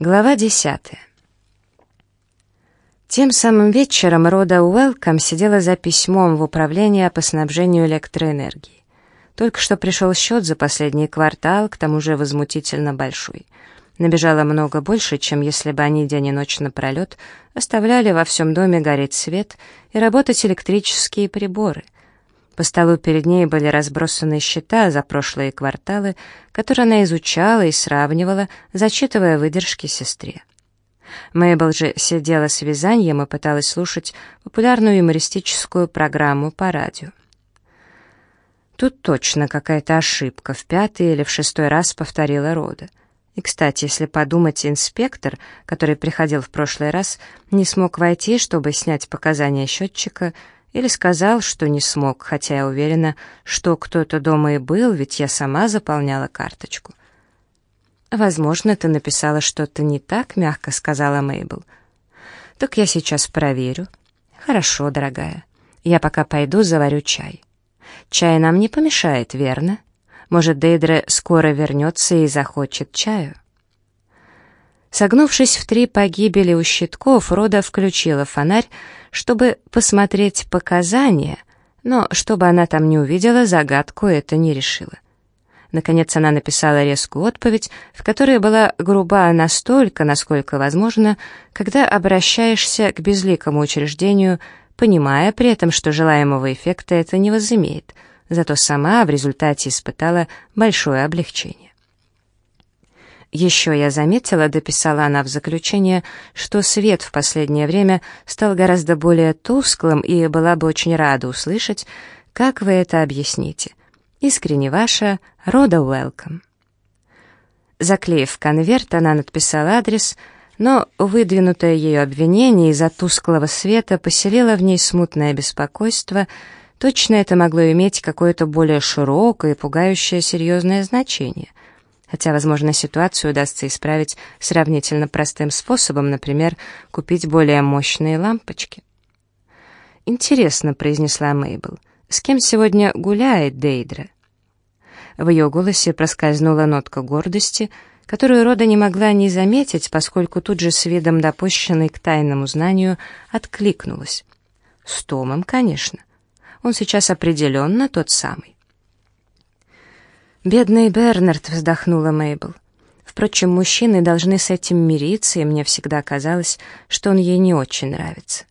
Глава десятая. Тем самым вечером Рода Уэлком сидела за письмом в управление по снабжению электроэнергии. Только что пришел счет за последний квартал, к тому же возмутительно большой. Набежало много больше, чем если бы они день и ночь напролет оставляли во всем доме гореть свет и работать электрические приборы — по столу перед ней были разбросаны счета за прошлые кварталы, которые она изучала и сравнивала, зачитывая выдержки сестре. Мэйбл же сидела с вязанием и пыталась слушать популярную юмористическую программу по радио. Тут точно какая-то ошибка, в пятый или в шестой раз повторила Рода. И, кстати, если подумать, инспектор, который приходил в прошлый раз, не смог войти, чтобы снять показания счетчика, или сказал, что не смог, хотя я уверена, что кто-то дома и был, ведь я сама заполняла карточку. «Возможно, ты написала что-то не так», — мягко сказала Мейбл. «Так я сейчас проверю». «Хорошо, дорогая. Я пока пойду заварю чай». «Чай нам не помешает, верно? Может, Дейдре скоро вернется и захочет чаю?» Согнувшись в три погибели у щитков, Рода включила фонарь, чтобы посмотреть показания, но чтобы она там не увидела, загадку это не решила. Наконец она написала резкую отповедь, в которой была груба настолько, насколько возможно, когда обращаешься к безликому учреждению, понимая при этом, что желаемого эффекта это не возымеет, зато сама в результате испытала большое облегчение. Еще я заметила, дописала она в заключение, что свет в последнее время стал гораздо более тусклым и была бы очень рада услышать, как вы это объясните. Искренне ваша Рода Уэлком. Заклеив конверт, она надписала адрес, но выдвинутое ее обвинение из-за тусклого света поселило в ней смутное беспокойство, точно это могло иметь какое-то более широкое и пугающее серьезное значение хотя, возможно, ситуацию удастся исправить сравнительно простым способом, например, купить более мощные лампочки. «Интересно», — произнесла Мейбл, — «с кем сегодня гуляет Дейдра?» В ее голосе проскользнула нотка гордости, которую Рода не могла не заметить, поскольку тут же с видом допущенной к тайному знанию откликнулась. «С Томом, конечно. Он сейчас определенно тот самый». «Бедный Бернард», — вздохнула Мейбл. Впрочем, мужчины должны с этим мириться, и мне всегда казалось, что он ей не очень нравится.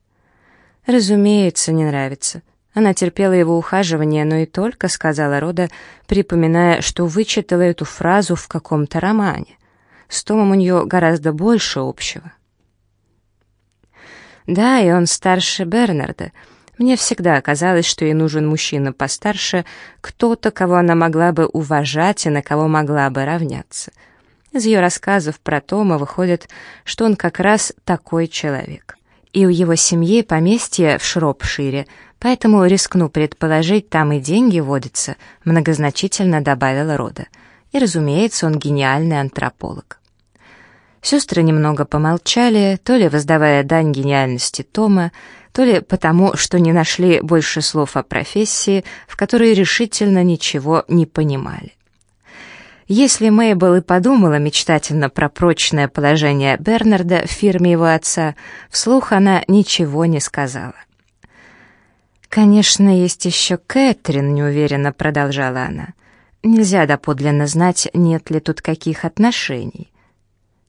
Разумеется, не нравится. Она терпела его ухаживание, но и только, сказала Рода, припоминая, что вычитала эту фразу в каком-то романе. С Томом у нее гораздо больше общего. Да, и он старше Бернарда — мне всегда казалось, что ей нужен мужчина постарше, кто-то, кого она могла бы уважать и на кого могла бы равняться. Из ее рассказов про Тома выходит, что он как раз такой человек. И у его семьи поместье в Шропшире, поэтому рискну предположить, там и деньги водятся, многозначительно добавила Рода. И, разумеется, он гениальный антрополог. Сестры немного помолчали, то ли воздавая дань гениальности Тома, то ли потому, что не нашли больше слов о профессии, в которой решительно ничего не понимали. Если Мейбл и подумала мечтательно про прочное положение Бернарда в фирме его отца, вслух она ничего не сказала. «Конечно, есть еще Кэтрин», — неуверенно продолжала она. «Нельзя доподлинно знать, нет ли тут каких отношений».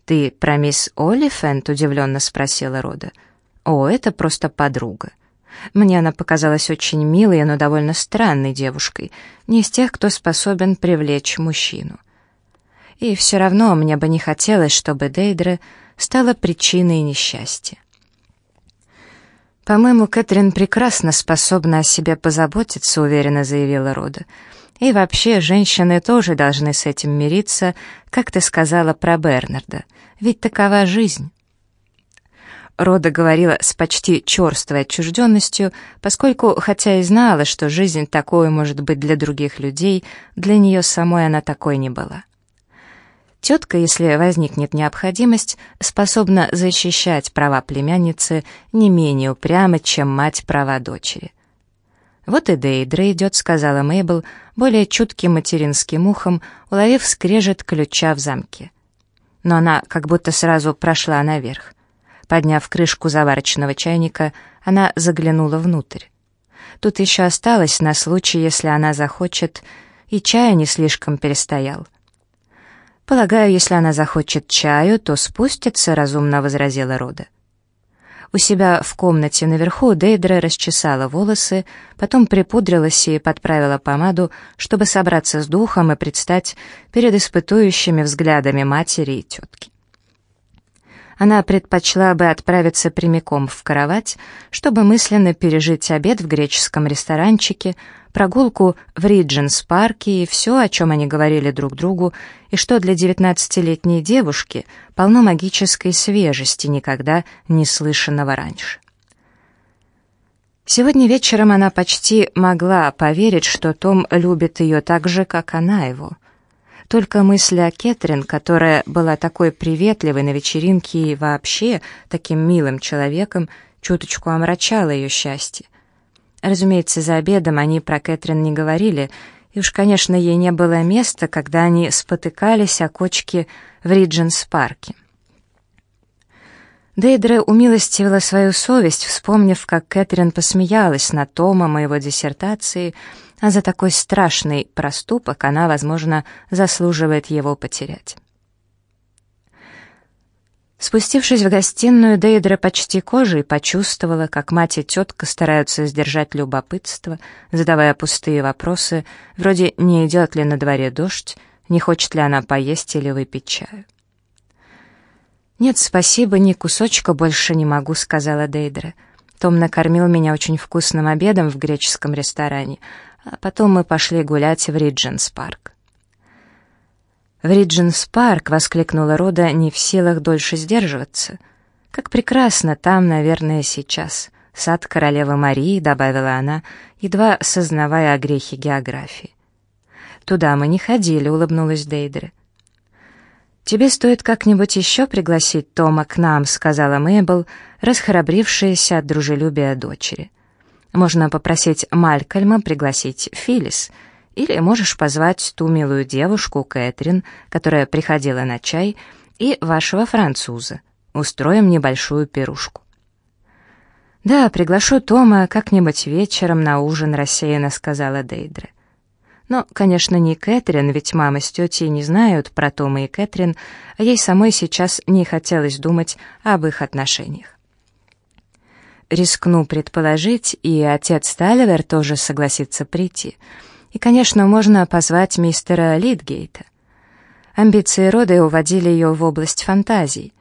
«Ты про мисс Олифент?» — удивленно спросила Рода. О, это просто подруга. Мне она показалась очень милой, но довольно странной девушкой, не из тех, кто способен привлечь мужчину. И все равно мне бы не хотелось, чтобы Дейдра стала причиной несчастья. «По-моему, Кэтрин прекрасно способна о себе позаботиться», — уверенно заявила Рода. «И вообще, женщины тоже должны с этим мириться, как ты сказала про Бернарда, ведь такова жизнь». Рода говорила с почти черствой отчужденностью, поскольку, хотя и знала, что жизнь такой может быть для других людей, для нее самой она такой не была. Тетка, если возникнет необходимость, способна защищать права племянницы не менее упрямо, чем мать права дочери. «Вот и Дейдра идет», — сказала Мейбл, более чутким материнским ухом, уловив скрежет ключа в замке. но она как будто сразу прошла наверх. Подняв крышку заварочного чайника, она заглянула внутрь. Тут еще осталось на случай, если она захочет, и чая не слишком перестоял. «Полагаю, если она захочет чаю, то спустится», — разумно возразила Рода. У себя в комнате наверху Дейдра расчесала волосы, потом припудрилась и подправила помаду, чтобы собраться с духом и предстать перед испытующими взглядами матери и тетки. Она предпочла бы отправиться прямиком в кровать, чтобы мысленно пережить обед в греческом ресторанчике, прогулку в Ридженс-парке и все, о чем они говорили друг другу, и что для девятнадцатилетней девушки полно магической свежести, никогда не слышанного раньше. Сегодня вечером она почти могла поверить, что Том любит ее так же, как она его. Только мысль о Кэтрин, которая была такой приветливой на вечеринке и вообще таким милым человеком, чуточку омрачала ее счастье. Разумеется, за обедом они про Кэтрин не говорили, и уж, конечно, ей не было места, когда они спотыкались о кочке в Ридженс-парке. Дейдре умилостивила свою совесть, вспомнив, как Кэтрин посмеялась над Томом и его диссертацией, а за такой страшный проступок она, возможно, заслуживает его потерять. Спустившись в гостиную, Дейдра почти кожей почувствовала, как мать и тетка стараются сдержать любопытство, задавая пустые вопросы, вроде не идет ли на дворе дождь, не хочет ли она поесть или выпить чаю. «Нет, спасибо, ни кусочка больше не могу», — сказала Дейдра. «Том накормил меня очень вкусным обедом в греческом ресторане, а потом мы пошли гулять в Ридженс-парк». «В Ридженс-парк!» — воскликнула Рода, не в силах дольше сдерживаться. «Как прекрасно там, наверное, сейчас. Сад королевы Марии», — добавила она, едва сознавая о грехе географии. «Туда мы не ходили», — улыбнулась Дейдре. «Тебе стоит как-нибудь еще пригласить Тома к нам», — сказала Мэйбл, расхрабрившаяся от дружелюбия дочери. «Можно попросить Малькольма пригласить Филлис», — или можешь позвать ту милую девушку, Кэтрин, которая приходила на чай, и вашего француза. Устроим небольшую пирушку. «Да, приглашу Тома как-нибудь вечером на ужин», — рассеянно сказала Дейдре. Но, конечно, не Кэтрин, ведь мама с тетей не знают про Тома и Кэтрин, а ей самой сейчас не хотелось думать об их отношениях. Рискну предположить, и отец Таливер тоже согласится прийти — и, конечно, можно позвать мистера Литгейта. Амбиции рода уводили ее в область фантазий.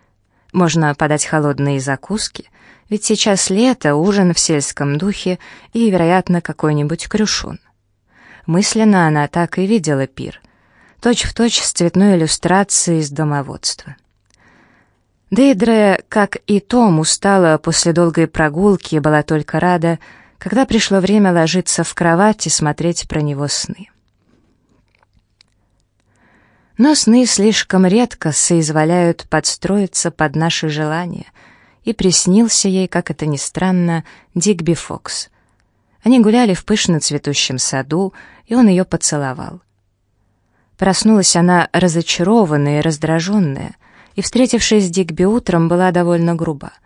Можно подать холодные закуски, ведь сейчас лето, ужин в сельском духе и, вероятно, какой-нибудь крюшон. Мысленно она так и видела пир. Точь-в-точь точь с цветной иллюстрацией из домоводства. Дейдре, как и Том, устала после долгой прогулки и была только рада, когда пришло время ложиться в кровать и смотреть про него сны. Но сны слишком редко соизволяют подстроиться под наши желания, и приснился ей, как это ни странно, Дигби Фокс. Они гуляли в пышно цветущем саду, и он ее поцеловал. Проснулась она разочарованная и раздраженная, и, встретившись с Дигби утром, была довольно груба —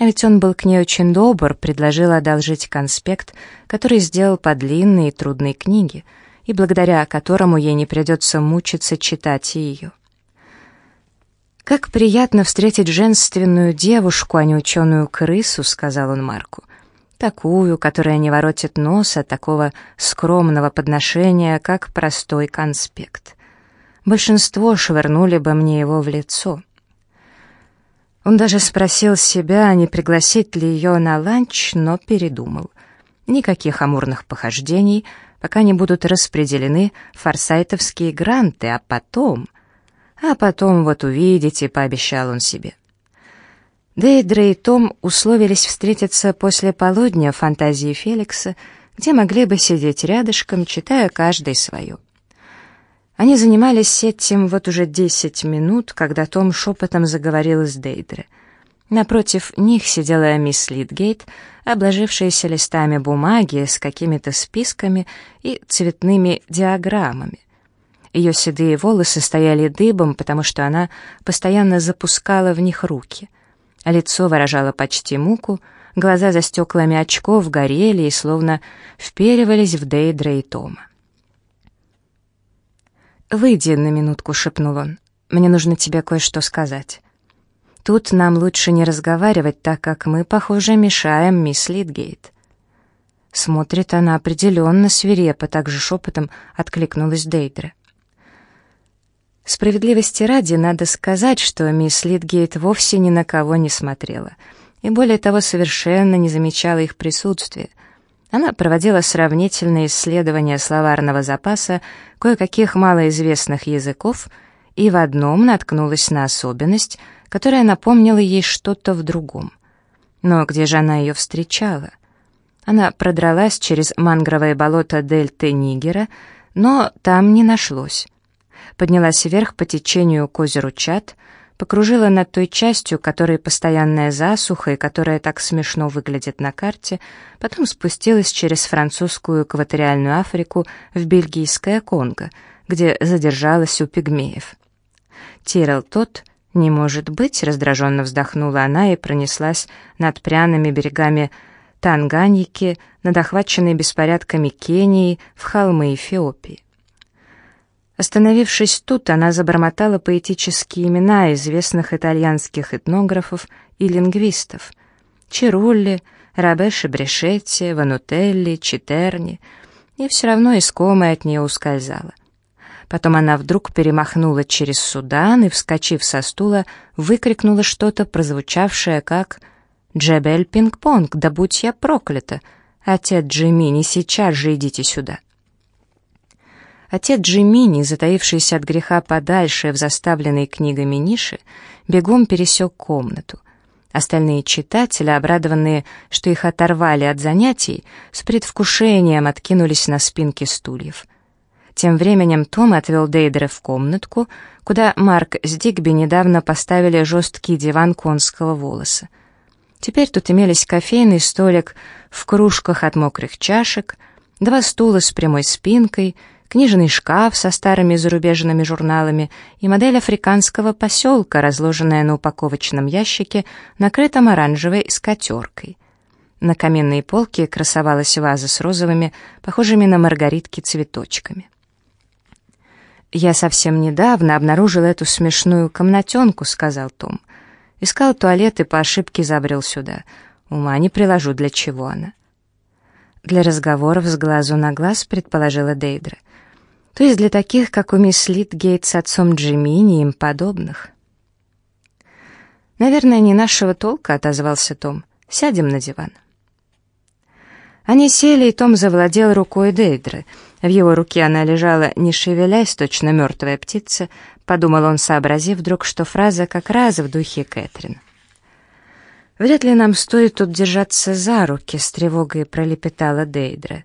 а ведь он был к ней очень добр, предложил одолжить конспект, который сделал по длинной и трудной книге, и благодаря которому ей не придется мучиться читать ее. «Как приятно встретить женственную девушку, а не ученую крысу», — сказал он Марку. «Такую, которая не воротит носа такого скромного подношения, как простой конспект. Большинство швырнули бы мне его в лицо». Он даже спросил себя, не пригласить ли ее на ланч, но передумал. Никаких амурных похождений, пока не будут распределены форсайтовские гранты, а потом... А потом вот увидите, пообещал он себе. Дейдре и Том условились встретиться после полудня в фантазии Феликса, где могли бы сидеть рядышком, читая каждый свое. Они занимались этим вот уже десять минут, когда Том шепотом заговорил с Дейдре. Напротив них сидела мисс Литгейт, обложившаяся листами бумаги с какими-то списками и цветными диаграммами. Ее седые волосы стояли дыбом, потому что она постоянно запускала в них руки. А лицо выражало почти муку, глаза за стеклами очков горели и словно вперивались в Дейдра и Тома. «Выйди на минутку», — шепнул он. «Мне нужно тебе кое-что сказать». Тут нам лучше не разговаривать, так как мы, похоже, мешаем мисс Литгейт. Смотрит она определенно свирепо, так же шепотом откликнулась Дейдре. Справедливости ради надо сказать, что мисс Литгейт вовсе ни на кого не смотрела, и более того, совершенно не замечала их присутствия. Она проводила сравнительные исследования словарного запаса кое-каких малоизвестных языков и в одном наткнулась на особенность — которая напомнила ей что-то в другом. Но где же она ее встречала? Она продралась через мангровое болото дельты Нигера, но там не нашлось. Поднялась вверх по течению к озеру Чат, покружила над той частью, которой постоянная засуха и которая так смешно выглядит на карте, потом спустилась через французскую экваториальную Африку в бельгийское Конго, где задержалась у пигмеев. Тирел тот «Не может быть», — раздраженно вздохнула она и пронеслась над пряными берегами Танганьики, над охваченной беспорядками Кении, в холмы Эфиопии. Остановившись тут, она забормотала поэтические имена известных итальянских этнографов и лингвистов — Чирулли, Рабеши Брешетти, Ванутелли, Читерни, и все равно искомая от нее ускользала. Потом она вдруг перемахнула через Судан и, вскочив со стула, выкрикнула что-то, прозвучавшее как «Джебель пинг-понг, да будь я проклята! Отец Джимини, сейчас же идите сюда!» Отец Джимини, затаившийся от греха подальше в заставленной книгами нише, бегом пересек комнату. Остальные читатели, обрадованные, что их оторвали от занятий, с предвкушением откинулись на спинки стульев. Тем временем Том отвел Дейдера в комнатку, куда Марк с Дигби недавно поставили жесткий диван конского волоса. Теперь тут имелись кофейный столик в кружках от мокрых чашек, два стула с прямой спинкой, книжный шкаф со старыми зарубежными журналами и модель африканского поселка, разложенная на упаковочном ящике, накрытом оранжевой скатеркой. На каменной полке красовалась ваза с розовыми, похожими на маргаритки, цветочками. «Я совсем недавно обнаружил эту смешную комнатенку», — сказал Том. «Искал туалет и по ошибке забрел сюда. Ума не приложу, для чего она». «Для разговоров с глазу на глаз», — предположила Дейдра. «То есть для таких, как у мисс Литгейт с отцом Джимини и им подобных». «Наверное, не нашего толка», — отозвался Том. «Сядем на диван». Они сели, и Том завладел рукой Дейдры — в его руке она лежала, не шевелясь, точно мертвая птица, подумал он, сообразив вдруг, что фраза как раз в духе Кэтрин. «Вряд ли нам стоит тут держаться за руки», — с тревогой пролепетала Дейдра.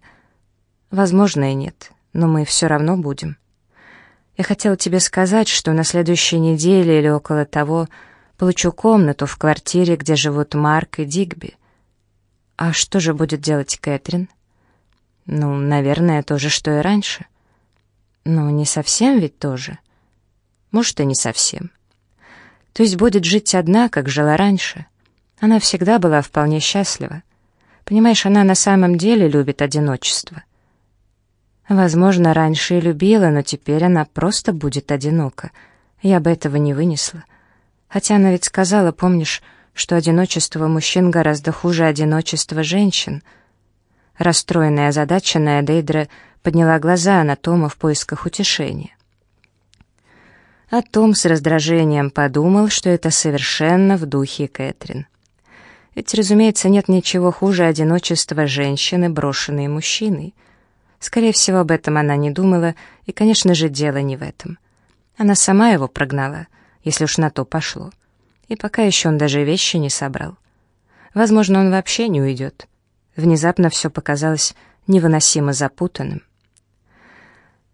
«Возможно, и нет, но мы все равно будем. Я хотела тебе сказать, что на следующей неделе или около того получу комнату в квартире, где живут Марк и Дигби. А что же будет делать Кэтрин?» Ну, наверное, то же, что и раньше. Но не совсем ведь тоже. Может, и не совсем. То есть будет жить одна, как жила раньше. Она всегда была вполне счастлива. Понимаешь, она на самом деле любит одиночество. Возможно, раньше и любила, но теперь она просто будет одинока. Я бы этого не вынесла. Хотя она ведь сказала, помнишь, что одиночество мужчин гораздо хуже одиночества женщин — Расстроенная, озадаченная, Дейдра подняла глаза на Тома в поисках утешения. А Том с раздражением подумал, что это совершенно в духе Кэтрин. Ведь, разумеется, нет ничего хуже одиночества женщины, брошенной мужчиной. Скорее всего, об этом она не думала, и, конечно же, дело не в этом. Она сама его прогнала, если уж на то пошло. И пока еще он даже вещи не собрал. Возможно, он вообще не уйдет. Внезапно все показалось невыносимо запутанным.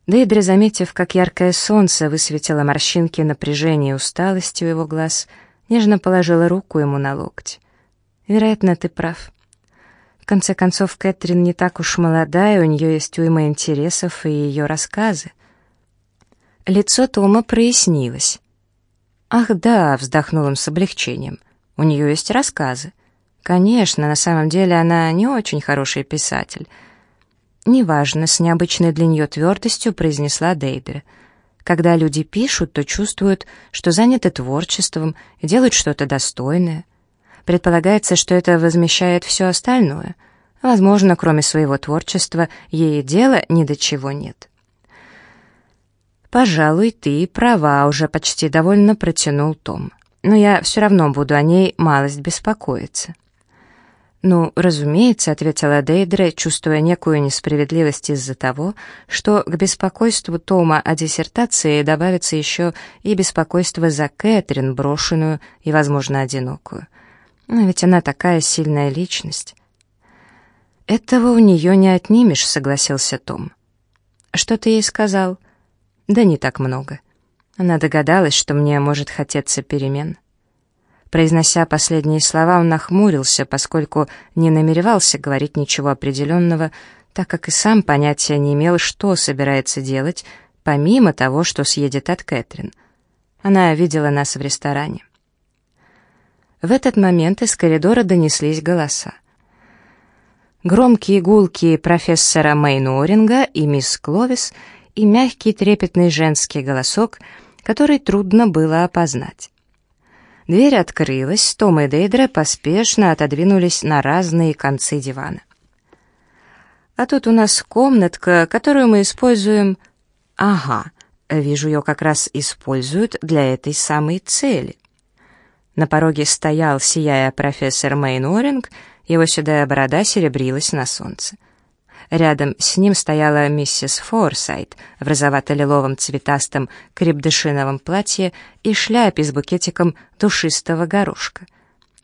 Дейдре, заметив, как яркое солнце высветило морщинки напряжения и усталости у его глаз, нежно положила руку ему на локоть. «Вероятно, ты прав. В конце концов, Кэтрин не так уж молодая, у нее есть уйма интересов и ее рассказы. Лицо Тома прояснилось. «Ах да», — вздохнул он с облегчением, — «у нее есть рассказы. Конечно, на самом деле она не очень хороший писатель». «Неважно», — с необычной для нее твердостью произнесла Дейдре. «Когда люди пишут, то чувствуют, что заняты творчеством и делают что-то достойное. Предполагается, что это возмещает все остальное. Возможно, кроме своего творчества, ей дела ни до чего нет». «Пожалуй, ты права», — уже почти довольно протянул Том. «Но я все равно буду о ней малость беспокоиться». «Ну, разумеется», — ответила Дейдре, чувствуя некую несправедливость из-за того, что к беспокойству Тома о диссертации добавится еще и беспокойство за Кэтрин, брошенную и, возможно, одинокую. Но ведь она такая сильная личность. «Этого у нее не отнимешь», — согласился Том. «Что ты ей сказал?» Да не так много. Она догадалась, что мне может хотеться перемен. Произнося последние слова, он нахмурился, поскольку не намеревался говорить ничего определенного, так как и сам понятия не имел, что собирается делать, помимо того, что съедет от Кэтрин. Она видела нас в ресторане. В этот момент из коридора донеслись голоса. Громкие гулки профессора Мейноринга и мисс Кловис — и мягкий трепетный женский голосок, который трудно было опознать. Дверь открылась, Том и Дейдра поспешно отодвинулись на разные концы дивана. «А тут у нас комнатка, которую мы используем...» «Ага, вижу, ее как раз используют для этой самой цели». На пороге стоял, сияя профессор Мейн его седая борода серебрилась на солнце. Рядом с ним стояла миссис Форсайт в розовато-лиловом цветастом крепдышиновом платье и шляпе с букетиком душистого горошка.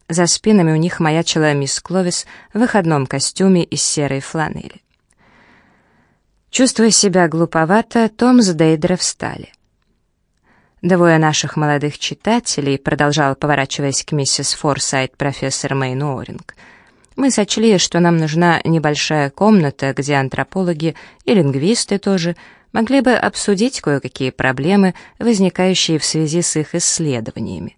За спинами у них маячила мисс Кловис в выходном костюме из серой фланели. Чувствуя себя глуповато, Том с Дейдра встали. Двое наших молодых читателей, продолжал, поворачиваясь к миссис Форсайт, профессор Мэйн Уоринг, — мы сочли, что нам нужна небольшая комната, где антропологи и лингвисты тоже могли бы обсудить кое-какие проблемы, возникающие в связи с их исследованиями.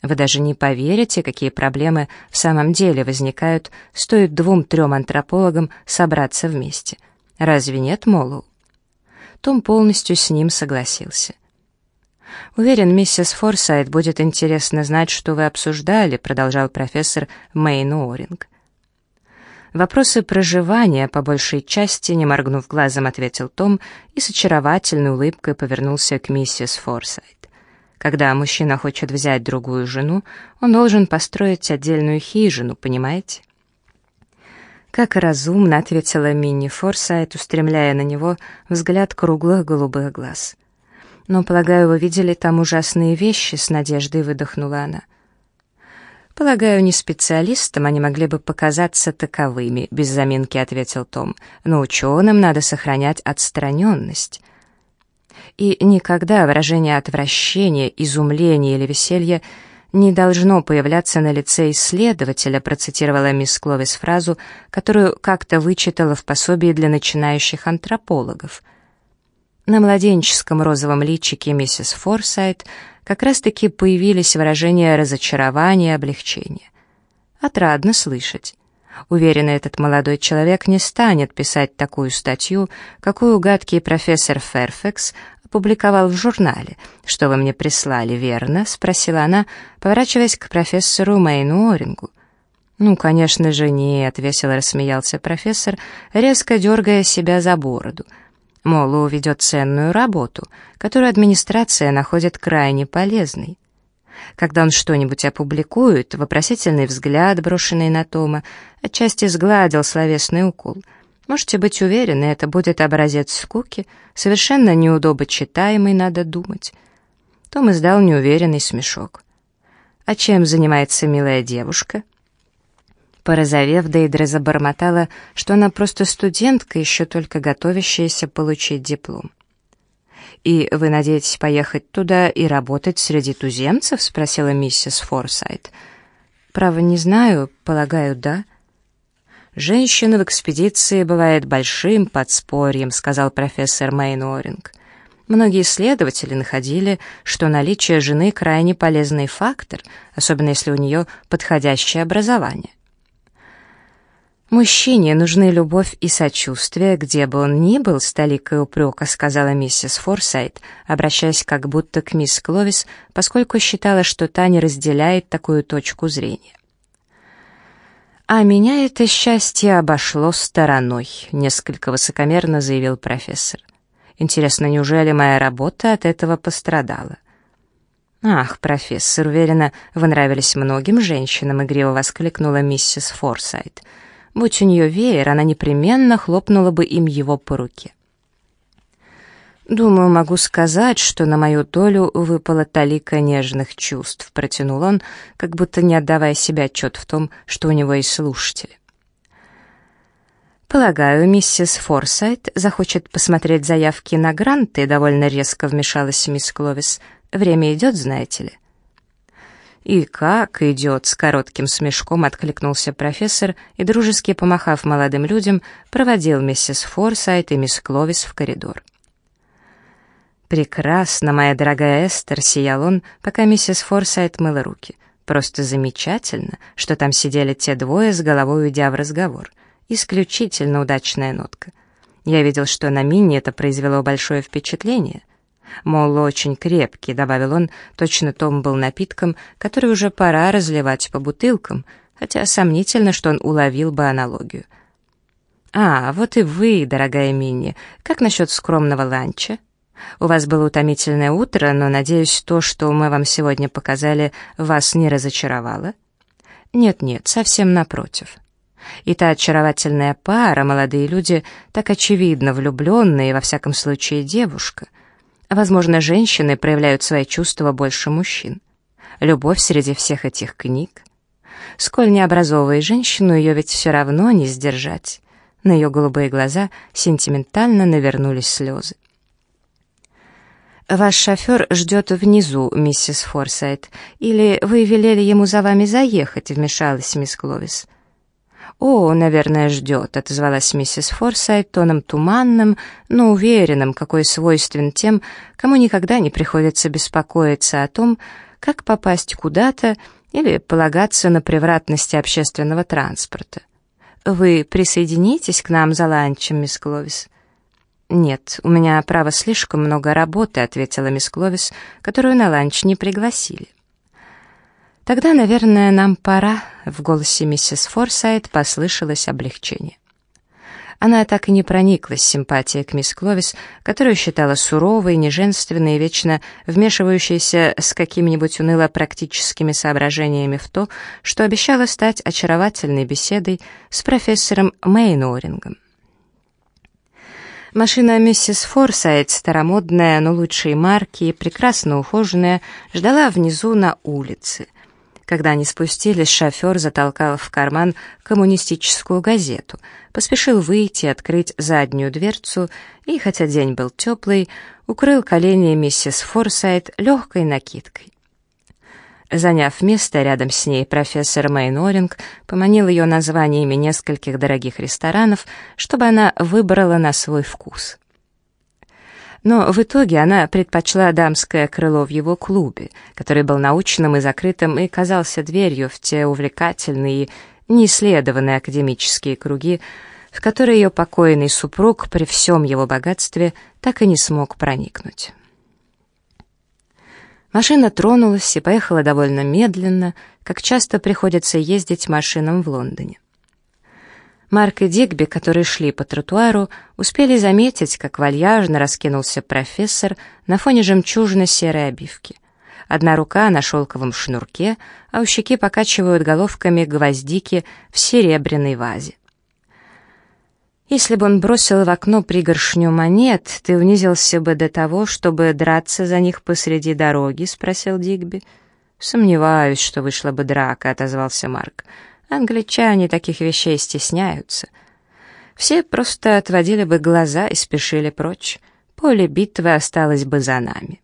Вы даже не поверите, какие проблемы в самом деле возникают, стоит двум-трем антропологам собраться вместе. Разве нет, Молу? Том полностью с ним согласился. «Уверен, миссис Форсайт будет интересно знать, что вы обсуждали», продолжал профессор Мэйн Уоринг. Вопросы проживания, по большей части, не моргнув глазом, ответил Том и с очаровательной улыбкой повернулся к миссис Форсайт. Когда мужчина хочет взять другую жену, он должен построить отдельную хижину, понимаете? Как разумно, ответила Минни Форсайт, устремляя на него взгляд круглых голубых глаз. Но, полагаю, вы видели там ужасные вещи, с надеждой выдохнула она. «Полагаю, не специалистам они могли бы показаться таковыми», — без заминки ответил Том. «Но ученым надо сохранять отстраненность». И никогда выражение отвращения, изумления или веселья не должно появляться на лице исследователя, процитировала мисс Кловис фразу, которую как-то вычитала в пособии для начинающих антропологов. На младенческом розовом личике миссис Форсайт как раз-таки появились выражения разочарования и облегчения. Отрадно слышать. Уверена, этот молодой человек не станет писать такую статью, какую гадкий профессор Ферфекс опубликовал в журнале. «Что вы мне прислали, верно?» — спросила она, поворачиваясь к профессору Мэйну Орингу. «Ну, конечно же, нет», — весело рассмеялся профессор, резко дергая себя за бороду — Моллоу ведет ценную работу, которую администрация находит крайне полезной. Когда он что-нибудь опубликует, вопросительный взгляд, брошенный на Тома, отчасти сгладил словесный укол. Можете быть уверены, это будет образец скуки, совершенно неудобочитаемый, надо думать. Том издал неуверенный смешок. «А чем занимается милая девушка?» Порозовев, Дейдра забормотала, что она просто студентка, еще только готовящаяся получить диплом. «И вы надеетесь поехать туда и работать среди туземцев?» — спросила миссис Форсайт. «Право не знаю, полагаю, да». «Женщина в экспедиции бывает большим подспорьем», — сказал профессор Мейн Многие исследователи находили, что наличие жены крайне полезный фактор, особенно если у нее подходящее образование. «Мужчине нужны любовь и сочувствие, где бы он ни был, с толикой упрека», сказала миссис Форсайт, обращаясь как будто к мисс Кловис, поскольку считала, что та не разделяет такую точку зрения. «А меня это счастье обошло стороной», — несколько высокомерно заявил профессор. «Интересно, неужели моя работа от этого пострадала?» «Ах, профессор, уверена, вы нравились многим женщинам», — игриво воскликнула миссис Форсайт. Будь у нее веер, она непременно хлопнула бы им его по руке. «Думаю, могу сказать, что на мою долю выпала талика нежных чувств», — протянул он, как будто не отдавая себе отчет в том, что у него есть слушатели. «Полагаю, миссис Форсайт захочет посмотреть заявки на гранты», — довольно резко вмешалась мисс Кловис. «Время идет, знаете ли». «И как идет?» — с коротким смешком откликнулся профессор и, дружески помахав молодым людям, проводил миссис Форсайт и мисс Кловис в коридор. «Прекрасно, моя дорогая Эстер», — сиял он, пока миссис Форсайт мыла руки. «Просто замечательно, что там сидели те двое с головой уйдя в разговор. Исключительно удачная нотка. Я видел, что на Минни это произвело большое впечатление. Мол, очень крепкий, добавил он, точно том был напитком, который уже пора разливать по бутылкам, хотя сомнительно, что он уловил бы аналогию. «А, вот и вы, дорогая Минни, как насчет скромного ланча? У вас было утомительное утро, но, надеюсь, то, что мы вам сегодня показали, вас не разочаровало?» «Нет-нет, совсем напротив». И та очаровательная пара, молодые люди, так очевидно влюбленные, во всяком случае девушка — Возможно, женщины проявляют свои чувства больше мужчин. Любовь среди всех этих книг. Сколь не образовывая женщину, ее ведь все равно не сдержать. На ее голубые глаза сентиментально навернулись слезы. «Ваш шофер ждет внизу, миссис Форсайт. Или вы велели ему за вами заехать?» — вмешалась мисс Кловис. «О, наверное, ждет», — отозвалась миссис Форсайт тоном туманным, но уверенным, какой свойствен тем, кому никогда не приходится беспокоиться о том, как попасть куда-то или полагаться на превратности общественного транспорта. «Вы присоединитесь к нам за ланчем, мисс Кловис?» «Нет, у меня, право, слишком много работы», — ответила мисс Кловис, которую на ланч не пригласили. «Тогда, наверное, нам пора», — в голосе миссис Форсайт послышалось облегчение. Она так и не прониклась симпатией к мисс Кловис, которую считала суровой, неженственной и вечно вмешивающейся с какими-нибудь уныло-практическими соображениями в то, что обещала стать очаровательной беседой с профессором Мейнорингом. Машина миссис Форсайт, старомодная, но лучшей марки и прекрасно ухоженная, ждала внизу на улице — когда они спустились, шофер затолкал в карман коммунистическую газету, поспешил выйти, открыть заднюю дверцу и, хотя день был теплый, укрыл колени миссис Форсайт легкой накидкой. Заняв место рядом с ней, профессор Мейноринг поманил ее названиями нескольких дорогих ресторанов, чтобы она выбрала на свой вкус но в итоге она предпочла дамское крыло в его клубе, который был научным и закрытым и казался дверью в те увлекательные и неисследованные академические круги, в которые ее покойный супруг при всем его богатстве так и не смог проникнуть. Машина тронулась и поехала довольно медленно, как часто приходится ездить машинам в Лондоне. Марк и Дигби, которые шли по тротуару, успели заметить, как вальяжно раскинулся профессор на фоне жемчужно-серой обивки. Одна рука на шелковом шнурке, а у щеки покачивают головками гвоздики в серебряной вазе. Если бы он бросил в окно пригоршню монет, ты унизился бы до того, чтобы драться за них посреди дороги, спросил Дигби. Сомневаюсь, что вышла бы драка, отозвался Марк. Англичане таких вещей стесняются. Все просто отводили бы глаза и спешили прочь. Поле битвы осталось бы за нами.